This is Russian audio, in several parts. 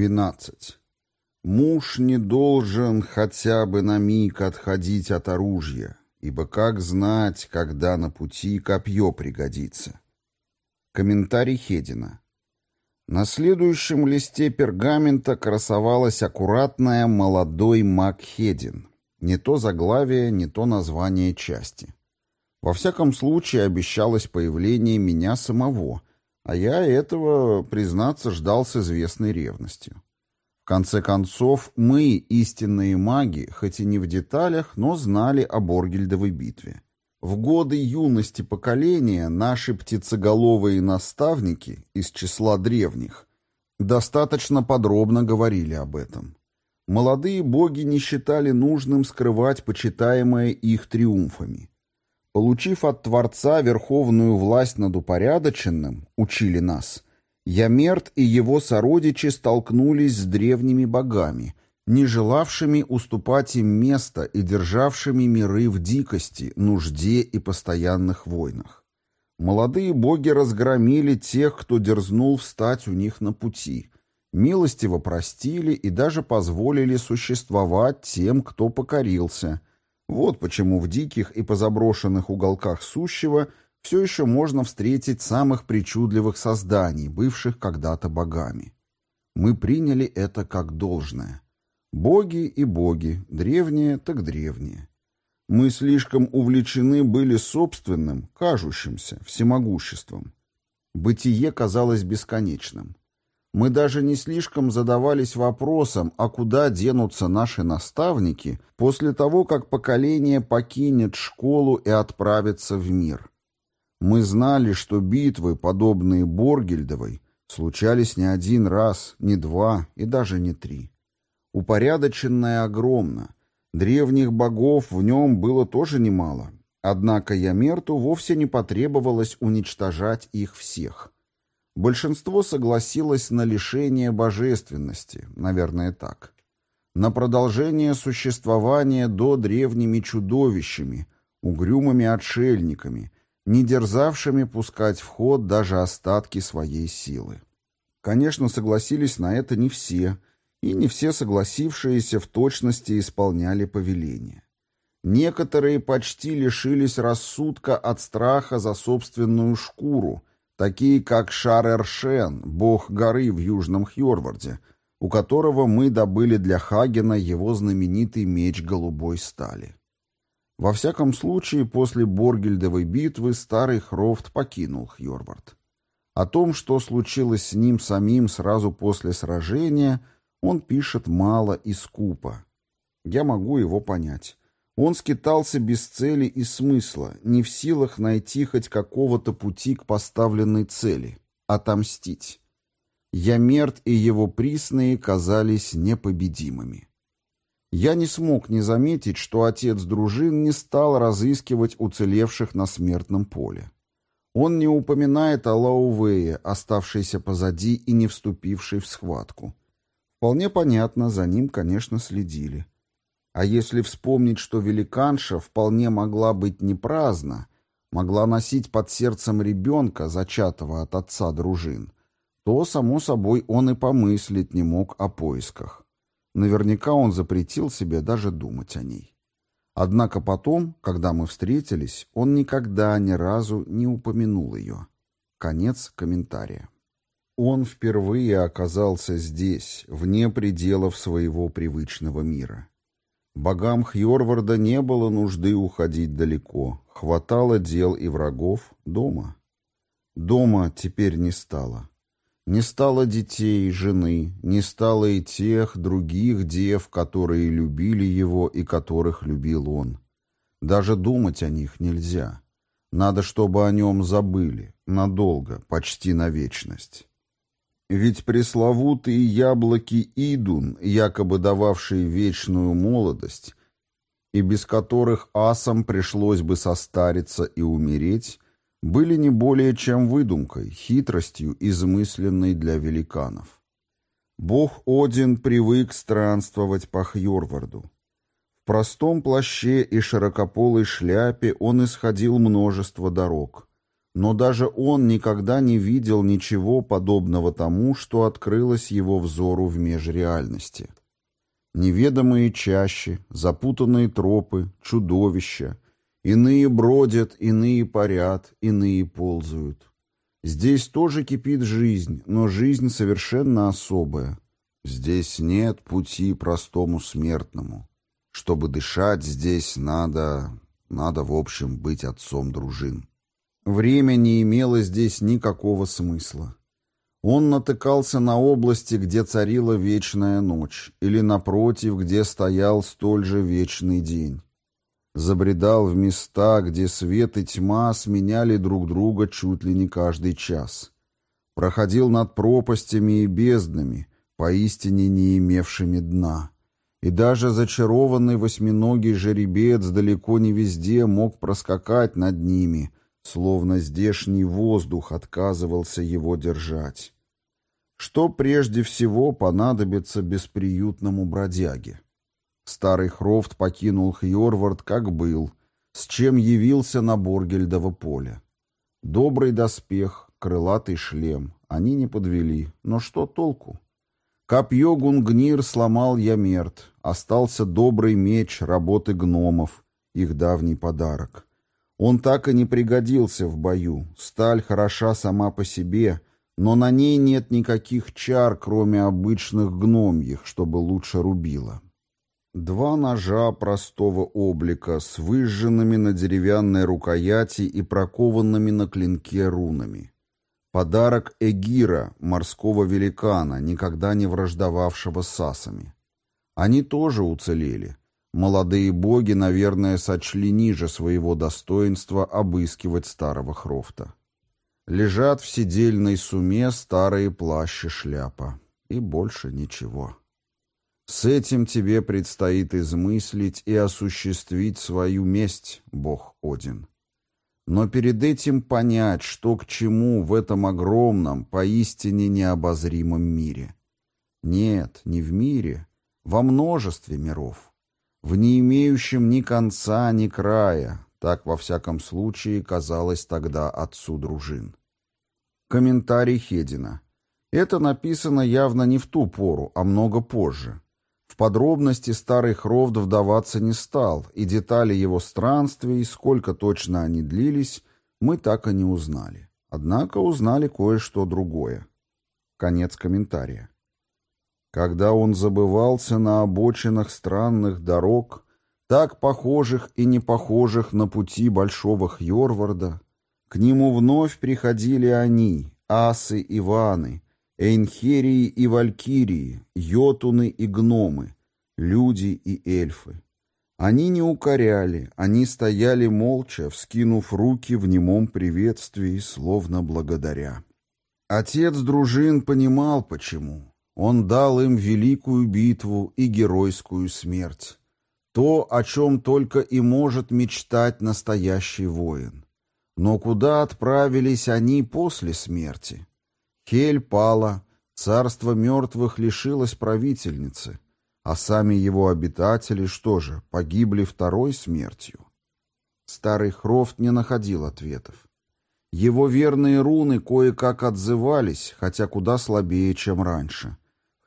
12. Муж не должен хотя бы на миг отходить от оружия, ибо как знать, когда на пути копье пригодится. Комментарий Хедина. На следующем листе пергамента красовалась аккуратная «Молодой маг Хедин». Не то заглавие, не то название части. Во всяком случае, обещалось появление меня самого, а я этого, признаться, ждал с известной ревностью. В конце концов, мы, истинные маги, хоть и не в деталях, но знали о Боргельдовой битве. В годы юности поколения наши птицеголовые наставники из числа древних достаточно подробно говорили об этом. Молодые боги не считали нужным скрывать почитаемое их триумфами. Получив от Творца верховную власть над упорядоченным, учили нас, Ямерт и его сородичи столкнулись с древними богами, не желавшими уступать им место и державшими миры в дикости, нужде и постоянных войнах. Молодые боги разгромили тех, кто дерзнул встать у них на пути, милостиво простили и даже позволили существовать тем, кто покорился – вот почему в диких и позаброшенных уголках сущего все еще можно встретить самых причудливых созданий, бывших когда-то богами. Мы приняли это как должное. Боги и боги, древние так древние. Мы слишком увлечены были собственным, кажущимся, всемогуществом. Бытие казалось бесконечным. Мы даже не слишком задавались вопросом, а куда денутся наши наставники после того, как поколение покинет школу и отправится в мир. Мы знали, что битвы, подобные Боргельдовой, случались не один раз, не два и даже не три. Упорядоченное огромно. Древних богов в нем было тоже немало. Однако Ямерту вовсе не потребовалось уничтожать их всех – Большинство согласилось на лишение божественности, наверное, так. На продолжение существования до древними чудовищами, угрюмыми отшельниками, не дерзавшими пускать в ход даже остатки своей силы. Конечно, согласились на это не все, и не все согласившиеся в точности исполняли повеление. Некоторые почти лишились рассудка от страха за собственную шкуру – такие как Шар-Эршен, бог горы в Южном Хьорварде, у которого мы добыли для Хагена его знаменитый меч голубой стали. Во всяком случае, после Боргельдовой битвы старый Хрофт покинул Хьорвард. О том, что случилось с ним самим сразу после сражения, он пишет мало и скупо. Я могу его понять. Он скитался без цели и смысла, не в силах найти хоть какого-то пути к поставленной цели — отомстить. Ямерт и его присные казались непобедимыми. Я не смог не заметить, что отец дружин не стал разыскивать уцелевших на смертном поле. Он не упоминает о Лаувее, оставшейся позади и не вступившей в схватку. Вполне понятно, за ним, конечно, следили. А если вспомнить, что великанша вполне могла быть не праздна, могла носить под сердцем ребенка, зачатого от отца дружин, то, само собой, он и помыслить не мог о поисках. Наверняка он запретил себе даже думать о ней. Однако потом, когда мы встретились, он никогда ни разу не упомянул ее. Конец комментария. Он впервые оказался здесь, вне пределов своего привычного мира. Богам Хьорварда не было нужды уходить далеко. Хватало дел и врагов дома. Дома теперь не стало. Не стало детей, жены, не стало и тех других дев, которые любили его и которых любил он. Даже думать о них нельзя. Надо, чтобы о нем забыли, надолго, почти на вечность. Ведь пресловутые яблоки Идун, якобы дававшие вечную молодость, и без которых асам пришлось бы состариться и умереть, были не более чем выдумкой, хитростью, измысленной для великанов. Бог Один привык странствовать по Хьорварду. В простом плаще и широкополой шляпе он исходил множество дорог. Но даже он никогда не видел ничего подобного тому, что открылось его взору в межреальности. Неведомые чащи, запутанные тропы, чудовища, иные бродят, иные парят, иные ползают. Здесь тоже кипит жизнь, но жизнь совершенно особая. Здесь нет пути простому смертному. Чтобы дышать здесь надо... надо, в общем, быть отцом дружин. Время не имело здесь никакого смысла. Он натыкался на области, где царила вечная ночь, или напротив, где стоял столь же вечный день. Забредал в места, где свет и тьма сменяли друг друга чуть ли не каждый час. Проходил над пропастями и безднами, поистине не имевшими дна. И даже зачарованный восьминогий жеребец далеко не везде мог проскакать над ними — словно здешний воздух отказывался его держать. Что прежде всего понадобится бесприютному бродяге? Старый Хрофт покинул Хьорвард, как был, с чем явился на Боргельдово поле. Добрый доспех, крылатый шлем. Они не подвели, но что толку? Копье Гунгнир сломал Ямерт, остался добрый меч работы гномов, их давний подарок. Он так и не пригодился в бою. Сталь хороша сама по себе, но на ней нет никаких чар, кроме обычных гномьих, чтобы лучше рубила. Два ножа простого облика с выжженными на деревянной рукояти и прокованными на клинке рунами. Подарок Эгира, морского великана, никогда не враждовавшего с асами. Они тоже уцелели. Молодые боги, наверное, сочли ниже своего достоинства обыскивать старого Хрофта. Лежат в сидельной суме старые плащи шляпа. И больше ничего. С этим тебе предстоит измыслить и осуществить свою месть, бог Один. Но перед этим понять, что к чему в этом огромном, поистине необозримом мире. Нет, не в мире, во множестве миров в не имеющем ни конца, ни края, так во всяком случае казалось тогда отцу дружин. Комментарий Хедина. Это написано явно не в ту пору, а много позже. В подробности старый Хрофт вдаваться не стал, и детали его странствий, сколько точно они длились, мы так и не узнали. Однако узнали кое-что другое. Конец комментария. Когда он забывался на обочинах странных дорог, так похожих и не похожих на пути Большого Хьорварда, к нему вновь приходили они, асы и ваны, эйнхерии и валькирии, йотуны и гномы, люди и эльфы. Они не укоряли, они стояли молча, вскинув руки в немом приветствии, словно благодаря. Отец дружин понимал, почему. Он дал им великую битву и геройскую смерть. То, о чем только и может мечтать настоящий воин. Но куда отправились они после смерти? Хель пала, царство мертвых лишилось правительницы, а сами его обитатели, что же, погибли второй смертью? Старый Хрофт не находил ответов. Его верные руны кое-как отзывались, хотя куда слабее, чем раньше.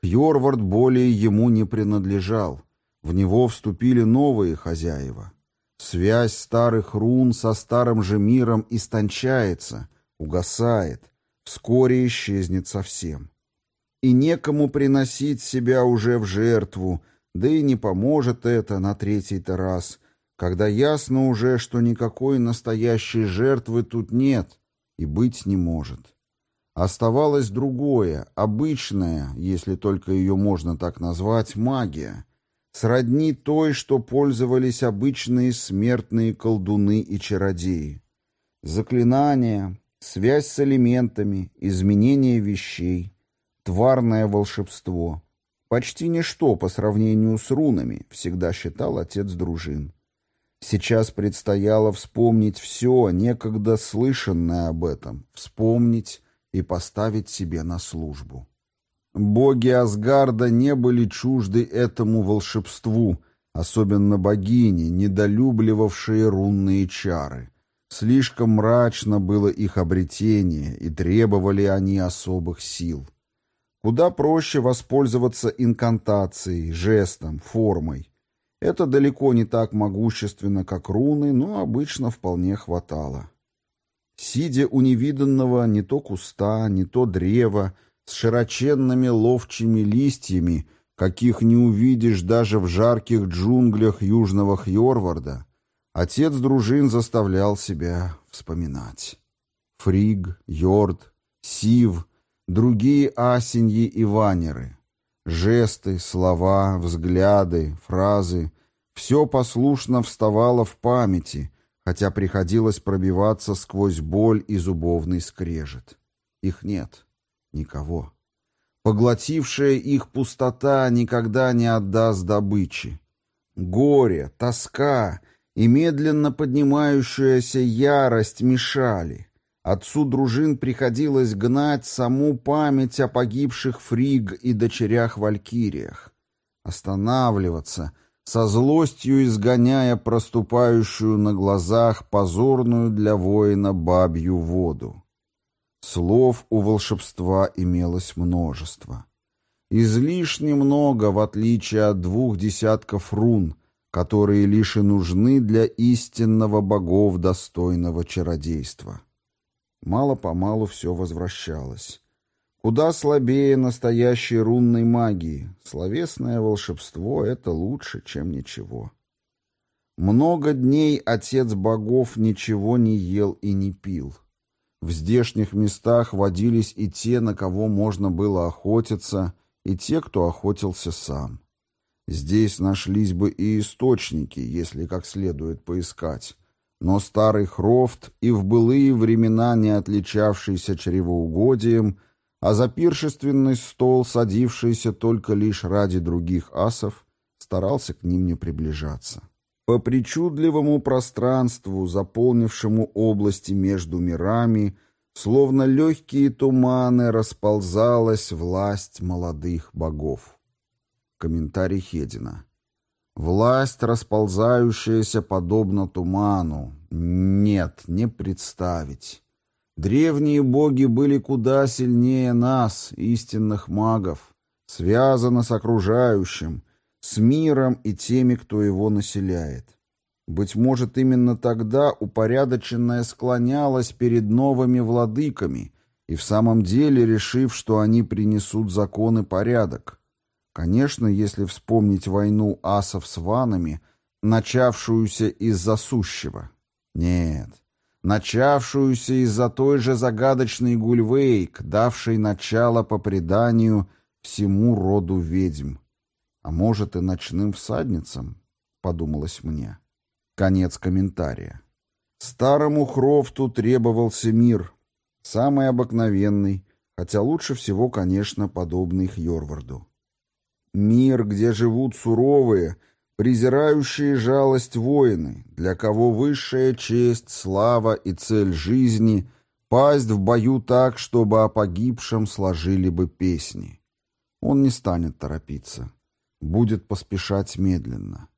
Йорвард более ему не принадлежал. В него вступили новые хозяева. Связь старых рун со старым же миром истончается, угасает, вскоре исчезнет совсем. И некому приносить себя уже в жертву, да и не поможет это на третий-то раз, когда ясно уже, что никакой настоящей жертвы тут нет и быть не может. Оставалось другое, обычное, если только ее можно так назвать, магия, сродни той, что пользовались обычные смертные колдуны и чародеи. Заклинания, связь с элементами, изменение вещей, тварное волшебство. Почти ничто по сравнению с рунами, всегда считал отец дружин. Сейчас предстояло вспомнить все, некогда слышанное об этом, вспомнить и поставить себе на службу. Боги Асгарда не были чужды этому волшебству, особенно богини, недолюбливавшие рунные чары. Слишком мрачно было их обретение, и требовали они особых сил. Куда проще воспользоваться инкантацией, жестом, формой. Это далеко не так могущественно, как руны, но обычно вполне хватало. Сидя у невиданного не то куста, не то древа, с широченными ловчими листьями, каких не увидишь даже в жарких джунглях южного Хьорварда, отец дружин заставлял себя вспоминать. Фриг, Йорд, Сив, другие асеньи и ванеры. Жесты, слова, взгляды, фразы — все послушно вставало в памяти, хотя приходилось пробиваться сквозь боль и зубовный скрежет. Их нет. Никого. Поглотившая их пустота никогда не отдаст добычи. Горе, тоска и медленно поднимающаяся ярость мешали. Отцу дружин приходилось гнать саму память о погибших Фриг и дочерях-валькириях. Останавливаться, со злостью изгоняя проступающую на глазах позорную для воина бабью воду. Слов у волшебства имелось множество. Излишне много, в отличие от двух десятков рун, которые лишь и нужны для истинного богов достойного чародейства. Мало-помалу все возвращалось. Куда слабее настоящей рунной магии. Словесное волшебство — это лучше, чем ничего. Много дней отец богов ничего не ел и не пил. В здешних местах водились и те, на кого можно было охотиться, и те, кто охотился сам. Здесь нашлись бы и источники, если как следует поискать. Но старый Хрофт и в былые времена не отличавшийся чревоугодием, а за пиршественный стол, садившийся только лишь ради других асов, старался к ним не приближаться. По причудливому пространству, заполнившему области между мирами, словно легкие туманы, расползалась власть молодых богов. Комментарий Хедина. Власть, расползающаяся подобно туману. Нет, не представить. Древние боги были куда сильнее нас, истинных магов, связаны с окружающим, с миром и теми, кто его населяет. Быть может, именно тогда упорядоченная склонялась перед новыми владыками и в самом деле решив, что они принесут закон и порядок. Конечно, если вспомнить войну асов с ванами, начавшуюся из-за сущего. Нет, начавшуюся из-за той же загадочной Гульвейк, давшей начало по преданию всему роду ведьм. А может и ночным всадницам, подумалось мне. Конец комментария. Старому Хрофту требовался мир, самый обыкновенный, хотя лучше всего, конечно, подобный Хьорварду. Мир, где живут суровые, презирающие жалость воины, для кого высшая честь, слава и цель жизни — пасть в бою так, чтобы о погибшем сложили бы песни. Он не станет торопиться будет поспешать медленно.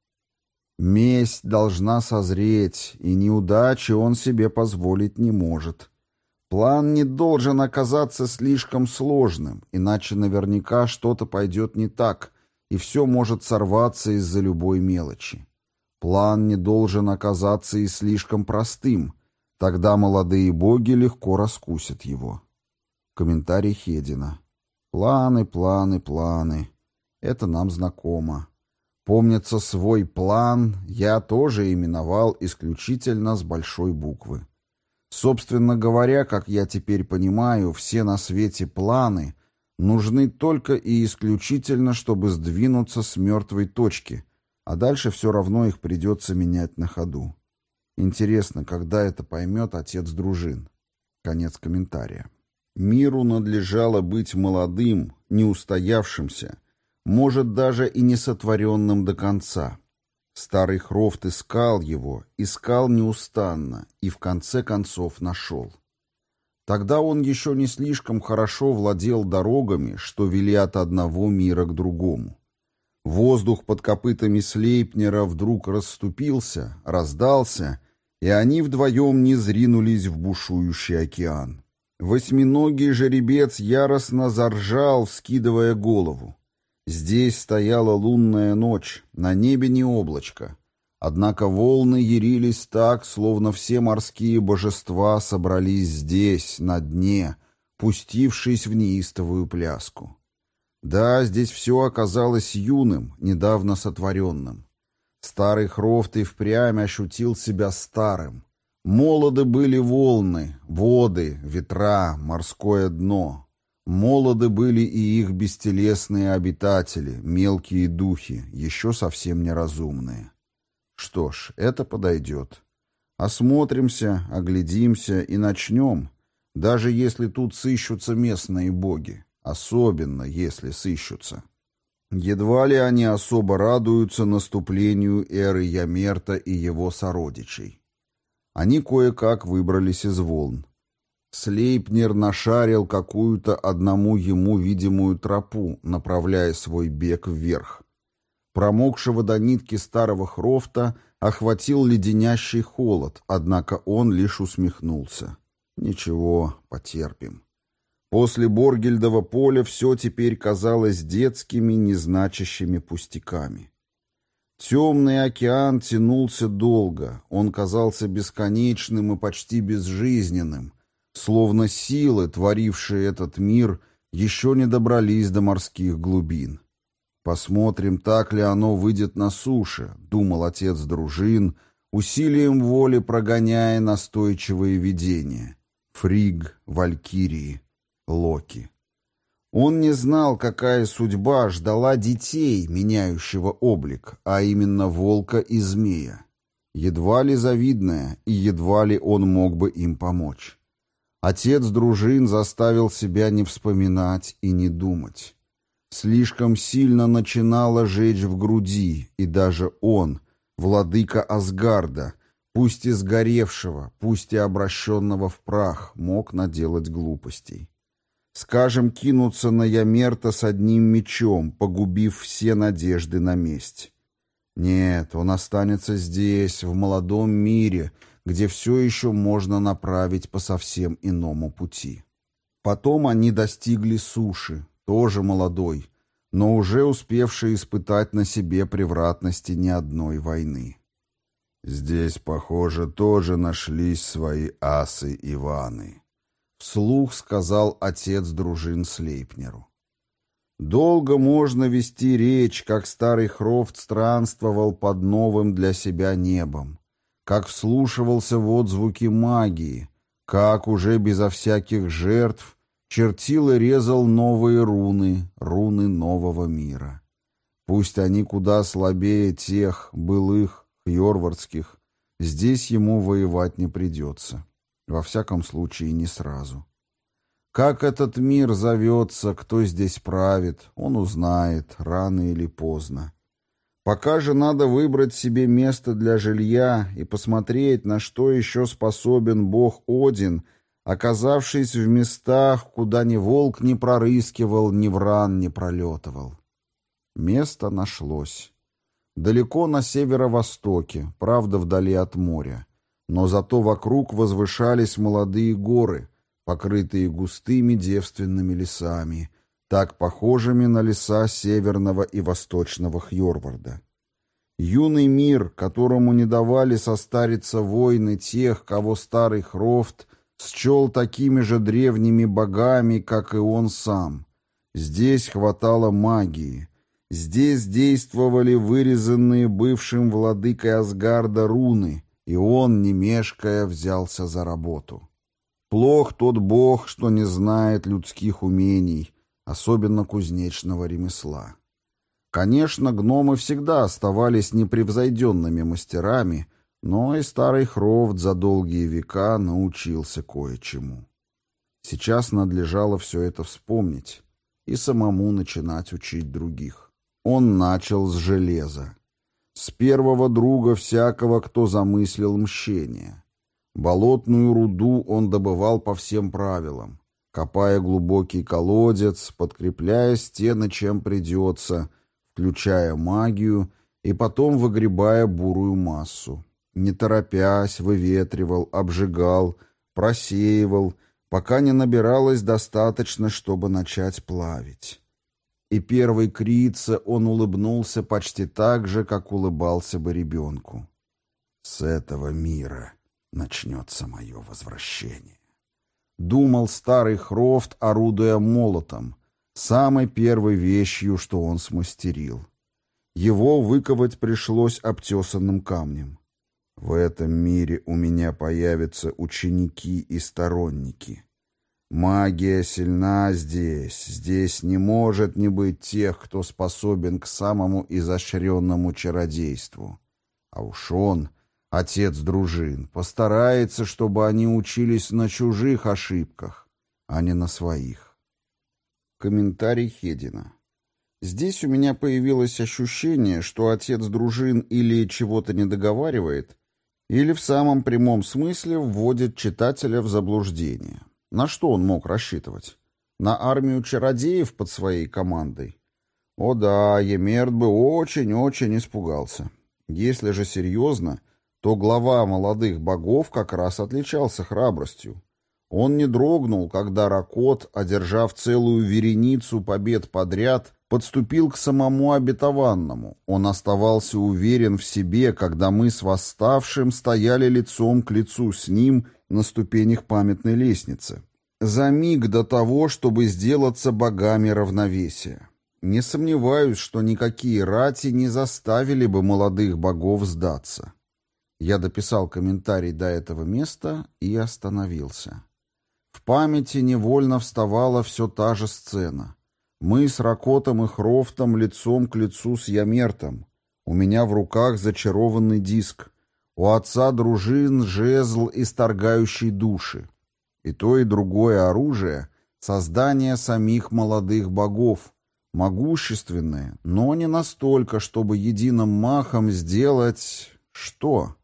Месть должна созреть, и неудачи он себе позволить не может. План не должен оказаться слишком сложным, иначе наверняка что-то пойдет не так, и все может сорваться из-за любой мелочи. План не должен оказаться и слишком простым, тогда молодые боги легко раскусят его. Комментарий Хедина. Планы, планы, планы. Это нам знакомо. Помнится, свой план я тоже именовал исключительно с большой буквы. Собственно говоря, как я теперь понимаю, все на свете планы нужны только и исключительно, чтобы сдвинуться с мертвой точки, а дальше все равно их придется менять на ходу. Интересно, когда это поймет отец дружин? Конец комментария. Миру надлежало быть молодым, неустоявшимся, может, даже и не сотворенным до конца. Старый Хрофт искал его, искал неустанно и в конце концов нашел. Тогда он еще не слишком хорошо владел дорогами, что вели от одного мира к другому. Воздух под копытами Слейпнера вдруг расступился, раздался, и они вдвоем не зринулись в бушующий океан. Восьминогий жеребец яростно заржал, вскидывая голову. Здесь стояла лунная ночь, на небе не облачко. Однако волны ярились так, словно все морские божества собрались здесь, на дне, пустившись в неистовую пляску. Да, здесь все оказалось юным, недавно сотворенным. Старый Хрофт и впрямь ощутил себя старым. Молоды были волны, воды, ветра, морское дно. Молоды были и их бестелесные обитатели, мелкие духи, еще совсем неразумные. Что ж, это подойдет. Осмотримся, оглядимся и начнем, даже если тут сыщутся местные боги, особенно если сыщутся. Едва ли они особо радуются наступлению эры Ямерта и его сородичей. Они кое-как выбрались из волн. Слейпнер нашарил какую-то одному ему видимую тропу, направляя свой бег вверх. Промокшего до нитки старого хрофта охватил леденящий холод, однако он лишь усмехнулся. «Ничего, потерпим». После Боргельдова поля все теперь казалось детскими, незначащими пустяками. Темный океан тянулся долго, он казался бесконечным и почти безжизненным, словно силы, творившие этот мир, еще не добрались до морских глубин. «Посмотрим, так ли оно выйдет на суше», — думал отец дружин, усилием воли прогоняя настойчивые видения. Фриг, Валькирии, Локи. Он не знал, какая судьба ждала детей, меняющего облик, а именно волка и змея. Едва ли завидная, и едва ли он мог бы им помочь. Отец дружин заставил себя не вспоминать и не думать. Слишком сильно начинало жечь в груди, и даже он, владыка Асгарда, пусть и сгоревшего, пусть и обращенного в прах, мог наделать глупостей. Скажем, кинуться на Ямерта с одним мечом, погубив все надежды на месть. Нет, он останется здесь, в молодом мире, где все еще можно направить по совсем иному пути. Потом они достигли суши, тоже молодой, но уже успевший испытать на себе превратности ни одной войны. Здесь, похоже, тоже нашлись свои асы Иваны. Вслух сказал отец дружин Слейпнеру. Долго можно вести речь, как старый Хрофт странствовал под новым для себя небом, как вслушивался в отзвуки магии, как уже безо всяких жертв чертил и резал новые руны, руны нового мира. Пусть они куда слабее тех, былых, хьорвардских, здесь ему воевать не придется. Во всяком случае, не сразу. Как этот мир зовется, кто здесь правит, он узнает, рано или поздно. Пока же надо выбрать себе место для жилья и посмотреть, на что еще способен бог Один — оказавшись в местах, куда ни волк не прорыскивал, ни вран не пролетывал. Место нашлось. Далеко на северо-востоке, правда, вдали от моря. Но зато вокруг возвышались молодые горы, покрытые густыми девственными лесами, так похожими на леса северного и восточного Хьорварда. Юный мир, которому не давали состариться войны тех, кого старый Хрофт счел такими же древними богами, как и он сам. Здесь хватало магии. Здесь действовали вырезанные бывшим владыкой Асгарда руны, и он, не мешкая, взялся за работу. Плох тот бог, что не знает людских умений, особенно кузнечного ремесла. Конечно, гномы всегда оставались непревзойденными мастерами, но и старый Хрофт за долгие века научился кое-чему. Сейчас надлежало все это вспомнить и самому начинать учить других. Он начал с железа. С первого друга всякого, кто замыслил мщение. Болотную руду он добывал по всем правилам, копая глубокий колодец, подкрепляя стены чем придется, включая магию и потом выгребая бурую массу. Не торопясь, выветривал, обжигал, просеивал, пока не набиралось достаточно, чтобы начать плавить. И первый крица он улыбнулся почти так же, как улыбался бы ребенку. «С этого мира начнется мое возвращение». Думал старый Хрофт, орудуя молотом, самой первой вещью, что он смастерил. Его выковать пришлось обтесанным камнем. В этом мире у меня появятся ученики и сторонники. Магия сильна здесь. Здесь не может не быть тех, кто способен к самому изощренному чародейству. А уж он, отец дружин, постарается, чтобы они учились на чужих ошибках, а не на своих. Комментарий Хедина. Здесь у меня появилось ощущение, что отец дружин или чего-то не договаривает, или в самом прямом смысле вводит читателя в заблуждение. На что он мог рассчитывать? На армию чародеев под своей командой? О да, Емерт бы очень-очень испугался. Если же серьезно, то глава молодых богов как раз отличался храбростью. Он не дрогнул, когда Ракот, одержав целую вереницу побед подряд, подступил к самому обетованному. Он оставался уверен в себе, когда мы с восставшим стояли лицом к лицу с ним на ступенях памятной лестницы. За миг до того, чтобы сделаться богами равновесия. Не сомневаюсь, что никакие рати не заставили бы молодых богов сдаться. Я дописал комментарий до этого места и остановился. Памяти невольно вставала все та же сцена. Мы с Ракотом и Хрофтом лицом к лицу с Ямертом. У меня в руках зачарованный диск. У отца дружин жезл, исторгающий души. И то, и другое оружие — создание самих молодых богов, могущественные, но не настолько, чтобы единым махом сделать... что?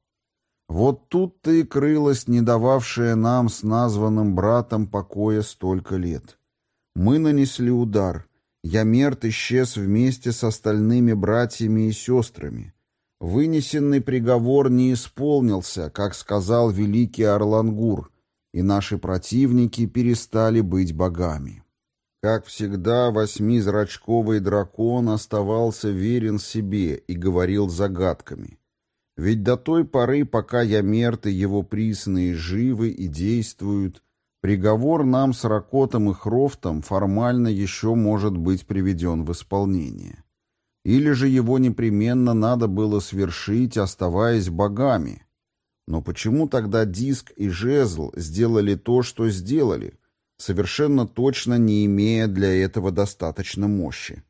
Вот тут-то и крылась не дававшая нам с названным братом покоя столько лет. Мы нанесли удар. Ямерт исчез вместе с остальными братьями и сестрами. Вынесенный приговор не исполнился, как сказал великий Орлангур, и наши противники перестали быть богами. Как всегда, восьмизрачковый дракон оставался верен себе и говорил загадками. Ведь до той поры, пока Ямерт и его присные живы и действуют, Приговор нам с Ракотом и Хрофтом формально еще может быть приведен в исполнение. Или же его непременно надо было свершить, оставаясь богами. Но почему тогда Диск и Жезл сделали то, что сделали, совершенно точно не имея для этого достаточно мощи?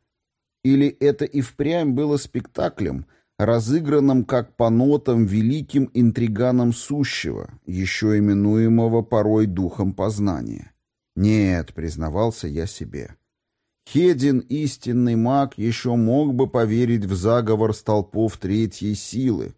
Или это и впрямь было спектаклем – разыгранном как по нотам великим интриганом сущего, еще именуемого порой духом познания. Нет, признавался я себе. Хедин, истинный маг, еще мог бы поверить в заговор столпов третьей силы,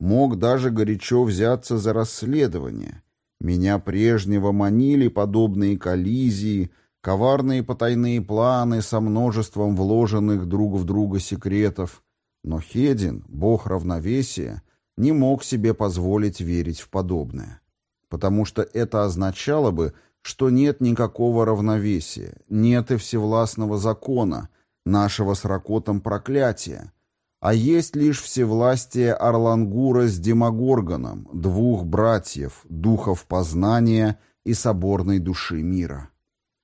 мог даже горячо взяться за расследование. Меня прежнего манили подобные коллизии, коварные потайные планы со множеством вложенных друг в друга секретов — но Хедин, бог равновесия, не мог себе позволить верить в подобное. Потому что это означало бы, что нет никакого равновесия, нет и всевластного закона, нашего с Ракотом проклятия, а есть лишь всевластие Орлангура с Демогоргоном, двух братьев, духов познания и соборной души мира.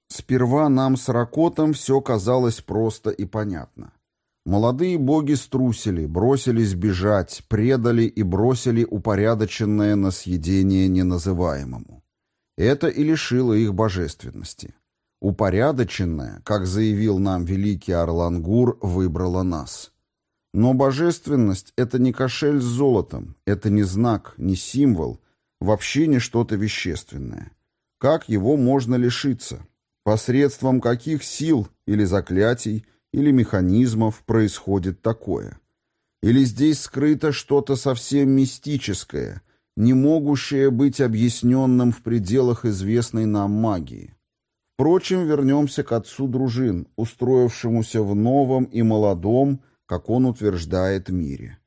Сперва нам с Ракотом все казалось просто и понятно. Молодые боги струсили, бросились бежать, предали и бросили упорядоченное на съедение неназываемому. Это и лишило их божественности. Упорядоченное, как заявил нам великий Орлангур, выбрало нас. Но божественность — это не кошель с золотом, это не знак, не символ, вообще не что-то вещественное. Как его можно лишиться? Посредством каких сил или заклятий, или механизмов происходит такое. Или здесь скрыто что-то совсем мистическое, не могущее быть объясненным в пределах известной нам магии. Впрочем, вернемся к отцу дружин, устроившемуся в новом и молодом, как он утверждает, мире.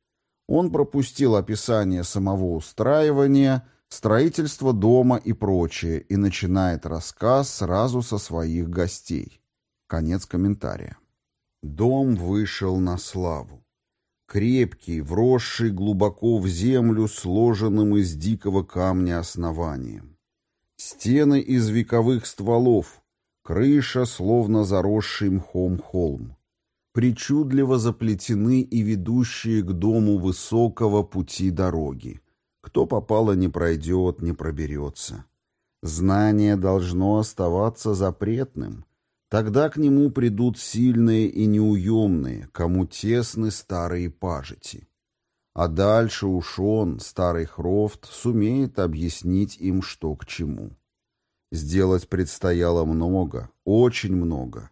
Он пропустил описание самого устраивания, строительство дома и прочее и начинает рассказ сразу со своих гостей. Конец комментария. Дом вышел на славу. Крепкий, вросший глубоко в землю, сложенным из дикого камня основанием. Стены из вековых стволов, крыша, словно заросший мхом холм. Причудливо заплетены и ведущие к дому высокого пути дороги. Кто попало не пройдет, не проберется. Знание должно оставаться запретным — Тогда к нему придут сильные и неуемные, кому тесны старые пажити. А дальше уж он, старый Хрофт, сумеет объяснить им, что к чему. Сделать предстояло много, очень много.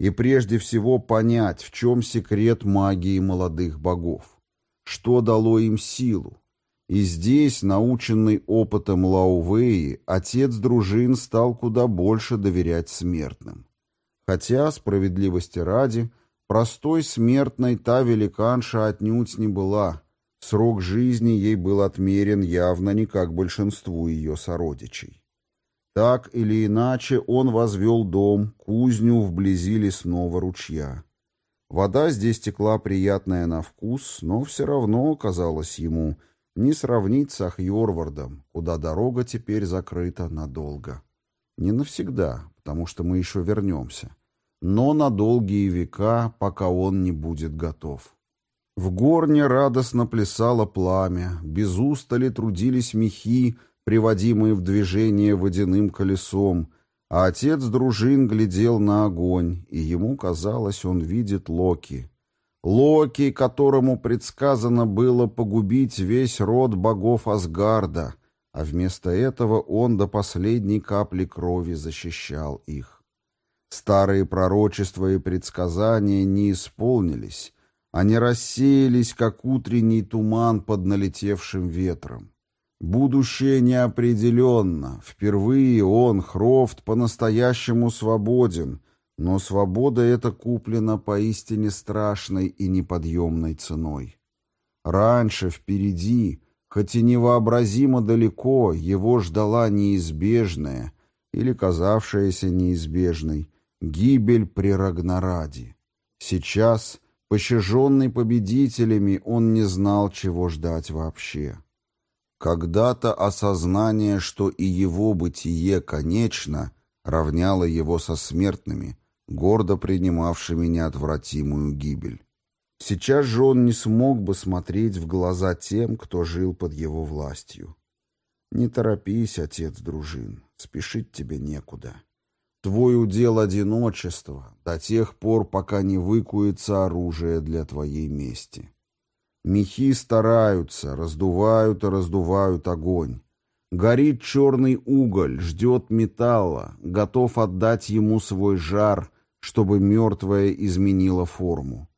И прежде всего понять, в чем секрет магии молодых богов. Что дало им силу. И здесь, наученный опытом Лаувеи, отец дружин стал куда больше доверять смертным. Хотя, справедливости ради, простой смертной та великанша отнюдь не была. Срок жизни ей был отмерен явно не как большинству ее сородичей. Так или иначе он возвел дом, кузню вблизи лесного ручья. Вода здесь текла приятная на вкус, но все равно казалось ему не сравнить с Ахьорвардом, куда дорога теперь закрыта надолго. Не навсегда, потому что мы еще вернемся, но на долгие века, пока он не будет готов. В горне радостно плясало пламя, без устали трудились мехи, приводимые в движение водяным колесом, а отец дружин глядел на огонь, и ему казалось, он видит Локи. Локи, которому предсказано было погубить весь род богов Асгарда, а вместо этого он до последней капли крови защищал их. Старые пророчества и предсказания не исполнились, они рассеялись, как утренний туман под налетевшим ветром. Будущее неопределенно. Впервые он, Хрофт, по-настоящему свободен, но свобода эта куплена поистине страшной и неподъемной ценой. Раньше, впереди, хоть и невообразимо далеко, его ждала неизбежная или казавшаяся неизбежной гибель при Рагнараде. Сейчас, пощаженный победителями, он не знал, чего ждать вообще. Когда-то осознание, что и его бытие конечно, равняло его со смертными, гордо принимавшими неотвратимую гибель. Сейчас же он не смог бы смотреть в глаза тем, кто жил под его властью. Не торопись, отец дружин, спешить тебе некуда. Твой удел одиночество до тех пор, пока не выкуется оружие для твоей мести. Мехи стараются, раздувают и раздувают огонь. Горит черный уголь, ждет металла, готов отдать ему свой жар, чтобы мертвое изменило форму.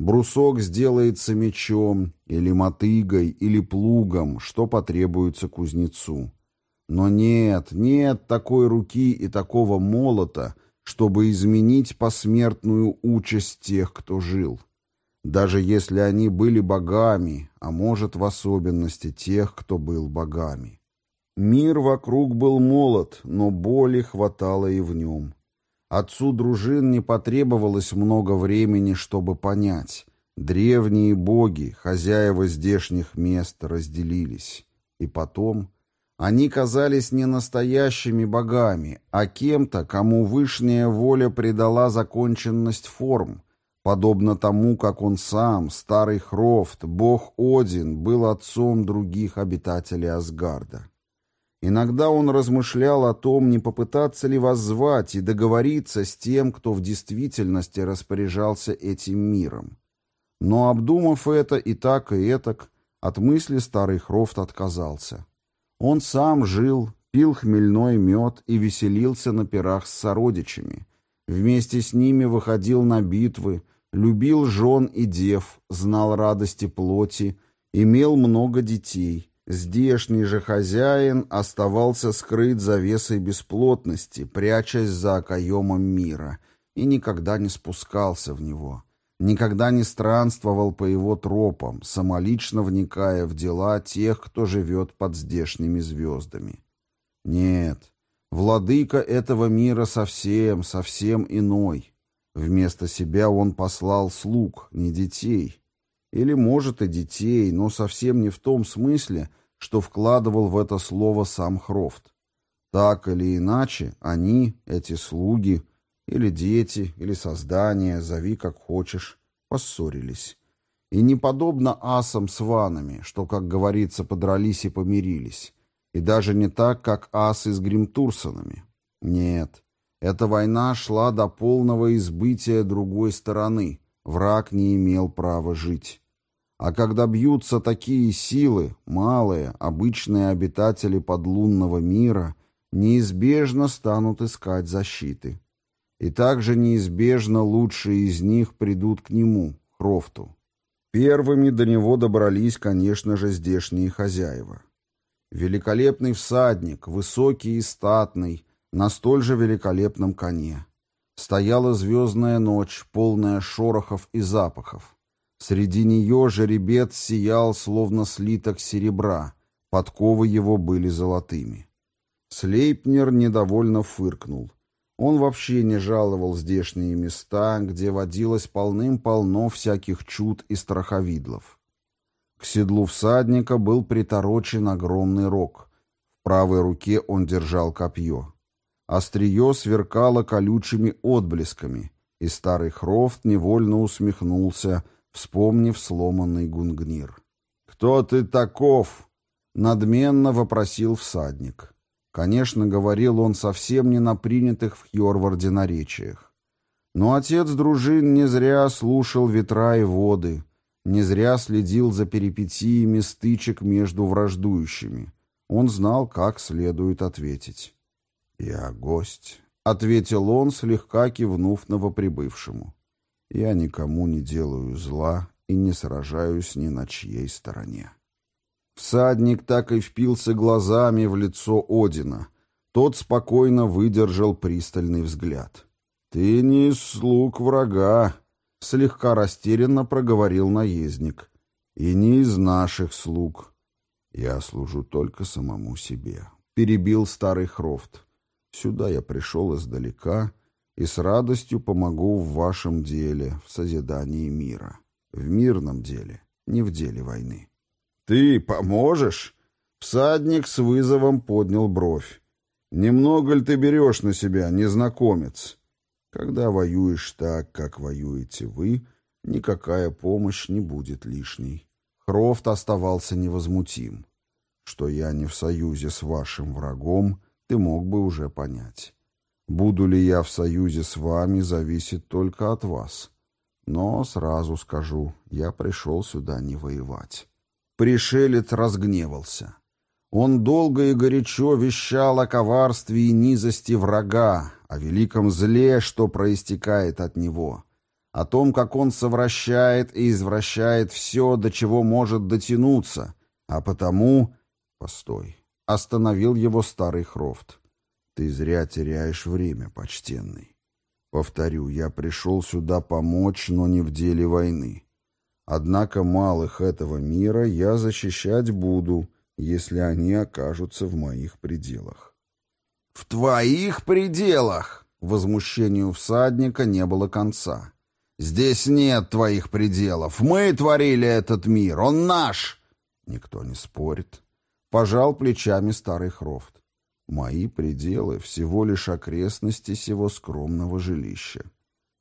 Брусок сделается мечом, или мотыгой, или плугом, что потребуется кузнецу. Но нет, нет такой руки и такого молота, чтобы изменить посмертную участь тех, кто жил. Даже если они были богами, а может в особенности тех, кто был богами. Мир вокруг был молод, но боли хватало и в нем. Отцу дружин не потребовалось много времени, чтобы понять. Древние боги, хозяева здешних мест, разделились. И потом они казались не настоящими богами, а кем-то, кому вышняя воля придала законченность форм, подобно тому, как он сам, старый Хрофт, бог Один, был отцом других обитателей Асгарда. Иногда он размышлял о том, не попытаться ли воззвать и договориться с тем, кто в действительности распоряжался этим миром. Но, обдумав это и так, и этак, от мысли старый Хрофт отказался. Он сам жил, пил хмельной мед и веселился на пирах с сородичами. Вместе с ними выходил на битвы, любил жен и дев, знал радости плоти, имел много детей — Здешний же хозяин оставался скрыт завесой бесплотности, прячась за окоемом мира, и никогда не спускался в него. никогда не странствовал по его тропам, самолично вникая в дела тех, кто живет под здешними звездами. Нет, владыка этого мира совсем, совсем иной. Вместо себя он послал слуг, не детей. Или, может, и детей, но совсем не в том смысле, что вкладывал в это слово сам Хрофт. Так или иначе, они, эти слуги, или дети, или создания, зови как хочешь, поссорились. И не подобно асам с ванами, что, как говорится, подрались и помирились. И даже не так, как асы с гримтурсонами. Нет, эта война шла до полного избытия другой стороны. Враг не имел права жить. А когда бьются такие силы, малые, обычные обитатели подлунного мира, неизбежно станут искать защиты. И также неизбежно лучшие из них придут к нему, Хрофту. Первыми до него добрались, конечно же, здешние хозяева. Великолепный всадник, высокий и статный, на столь же великолепном коне. Стояла звездная ночь, полная шорохов и запахов. Среди нее жеребец сиял, словно слиток серебра, подковы его были золотыми. Слейпнер недовольно фыркнул. Он вообще не жаловал здешние места, где водилось полным-полно всяких чуд и страховидлов. К седлу всадника был приторочен огромный рог. В правой руке он держал копье. Острие сверкало колючими отблесками, и старый Хрофт невольно усмехнулся, вспомнив сломанный гунгнир. «Кто ты таков?» — надменно вопросил всадник. Конечно, говорил он совсем не на принятых в Хьорварде наречиях. Но отец дружин не зря слушал ветра и воды, не зря следил за перипетиями стычек между враждующими. Он знал, как следует ответить. «Я гость», — ответил он, слегка кивнув новоприбывшему. «Я никому не делаю зла и не сражаюсь ни на чьей стороне». Всадник так и впился глазами в лицо Одина. Тот спокойно выдержал пристальный взгляд. «Ты не слуг врага», — слегка растерянно проговорил наездник. «И не из наших слуг. Я служу только самому себе», — перебил старый Хрофт. Сюда я пришел издалека и с радостью помогу в вашем деле, в созидании мира. В мирном деле, не в деле войны. «Ты поможешь?» Всадник с вызовом поднял бровь. «Немного ли ты берешь на себя, незнакомец?» «Когда воюешь так, как воюете вы, никакая помощь не будет лишней». Хрофт оставался невозмутим. «Что я не в союзе с вашим врагом, ты мог бы уже понять. Буду ли я в союзе с вами, зависит только от вас. Но сразу скажу, я пришел сюда не воевать. Пришелец разгневался. Он долго и горячо вещал о коварстве и низости врага, о великом зле, что проистекает от него, о том, как он совращает и извращает все, до чего может дотянуться, а потому... Постой. Остановил его старый Хрофт. «Ты зря теряешь время, почтенный. Повторю, я пришел сюда помочь, но не в деле войны. Однако малых этого мира я защищать буду, если они окажутся в моих пределах». «В твоих пределах!» Возмущению всадника не было конца. «Здесь нет твоих пределов. Мы творили этот мир. Он наш!» Никто не спорит. Пожал плечами старый Хрофт. Мои пределы — всего лишь окрестности сего скромного жилища.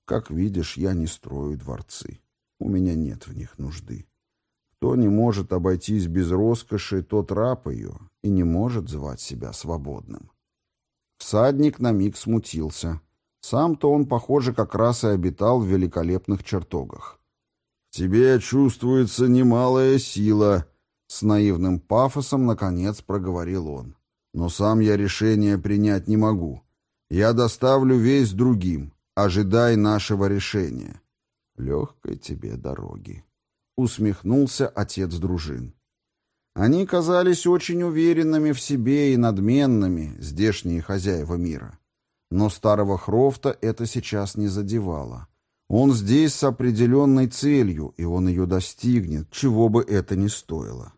Как видишь, я не строю дворцы. У меня нет в них нужды. Кто не может обойтись без роскоши, тот раб ее и не может звать себя свободным. Всадник на миг смутился. Сам-то он, похоже, как раз и обитал в великолепных чертогах. «В тебе чувствуется немалая сила», с наивным пафосом, наконец, проговорил он. «Но сам я решение принять не могу. Я доставлю весь другим. Ожидай нашего решения». «Легкой тебе дороги», — усмехнулся отец дружин. Они казались очень уверенными в себе и надменными, здешние хозяева мира. Но старого Хрофта это сейчас не задевало. Он здесь с определенной целью, и он ее достигнет, чего бы это ни стоило.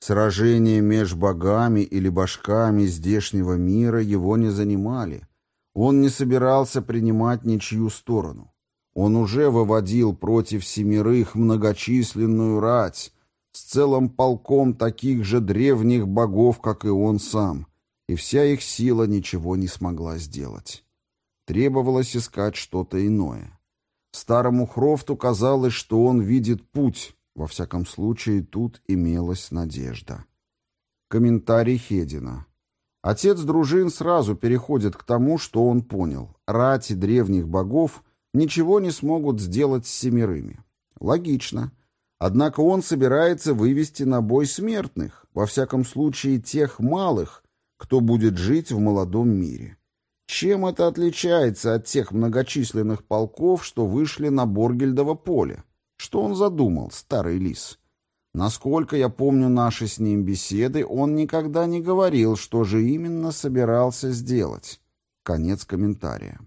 Сражения меж богами или башками здешнего мира его не занимали. Он не собирался принимать ничью сторону. Он уже выводил против семерых многочисленную рать с целым полком таких же древних богов, как и он сам, и вся их сила ничего не смогла сделать. Требовалось искать что-то иное. Старому Хрофту казалось, что он видит путь, во всяком случае, тут имелась надежда. Комментарий Хедина. Отец дружин сразу переходит к тому, что он понял. Рати древних богов ничего не смогут сделать с семерыми. Логично. Однако он собирается вывести на бой смертных, во всяком случае тех малых, кто будет жить в молодом мире. Чем это отличается от тех многочисленных полков, что вышли на Боргельдово поле? Что он задумал, старый лис? Насколько я помню наши с ним беседы, он никогда не говорил, что же именно собирался сделать. Конец комментария.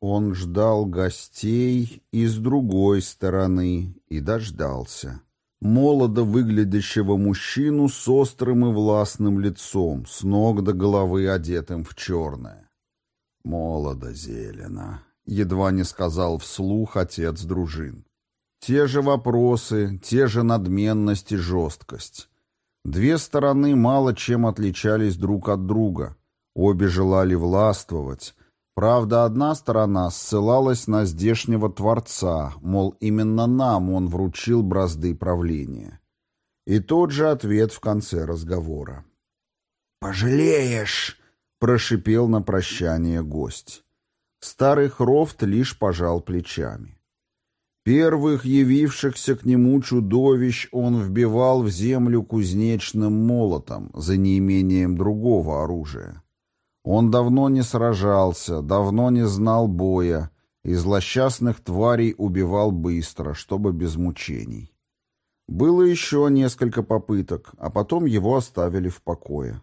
Он ждал гостей и с другой стороны и дождался. Молодо выглядящего мужчину с острым и властным лицом, с ног до головы одетым в черное. «Молодо зелено», — едва не сказал вслух отец дружин. Те же вопросы, те же надменность и жесткость. Две стороны мало чем отличались друг от друга. Обе желали властвовать. Правда, одна сторона ссылалась на здешнего Творца, мол, именно нам он вручил бразды правления. И тот же ответ в конце разговора. «Пожалеешь!» — прошипел на прощание гость. Старый Хрофт лишь пожал плечами. Первых явившихся к нему чудовищ он вбивал в землю кузнечным молотом за неимением другого оружия. Он давно не сражался, давно не знал боя, и злосчастных тварей убивал быстро, чтобы без мучений. Было еще несколько попыток, а потом его оставили в покое.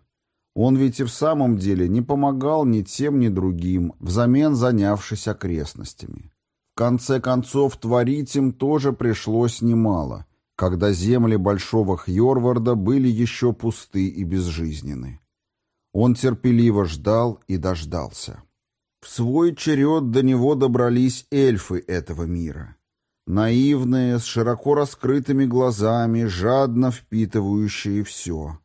Он ведь и в самом деле не помогал ни тем, ни другим, взамен занявшись окрестностями конце концов, творить им тоже пришлось немало, когда земли Большого Хьорварда были еще пусты и безжизненны. Он терпеливо ждал и дождался. В свой черед до него добрались эльфы этого мира. Наивные, с широко раскрытыми глазами, жадно впитывающие все,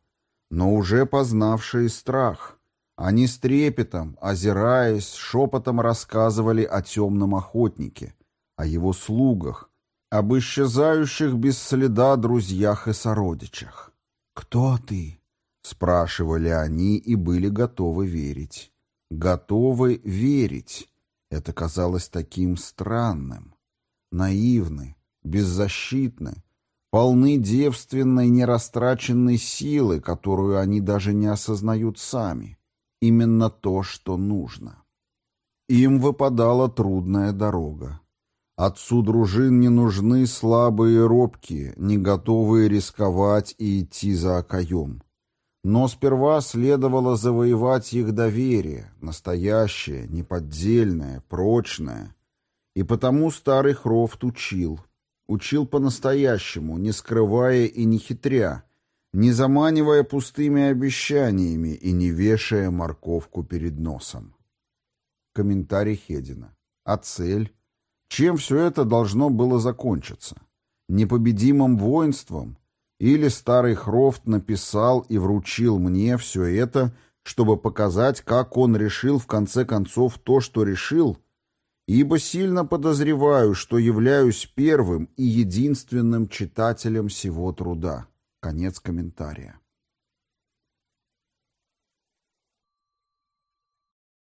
но уже познавшие страх, они с трепетом, озираясь, шепотом рассказывали о темном охотнике, о его слугах, об исчезающих без следа друзьях и сородичах. «Кто ты?» — спрашивали они и были готовы верить. Готовы верить. Это казалось таким странным. Наивны, беззащитны, полны девственной нерастраченной силы, которую они даже не осознают сами именно то, что нужно. Им выпадала трудная дорога. Отцу дружин не нужны слабые и робкие, не готовые рисковать и идти за окоем. Но сперва следовало завоевать их доверие, настоящее, неподдельное, прочное. И потому старый Хрофт учил. Учил по-настоящему, не скрывая и не хитря, не заманивая пустыми обещаниями и не вешая морковку перед носом. Комментарий Хедина. А цель? Чем все это должно было закончиться? Непобедимым воинством? Или старый Хрофт написал и вручил мне все это, чтобы показать, как он решил в конце концов то, что решил? Ибо сильно подозреваю, что являюсь первым и единственным читателем всего труда. Конец комментария.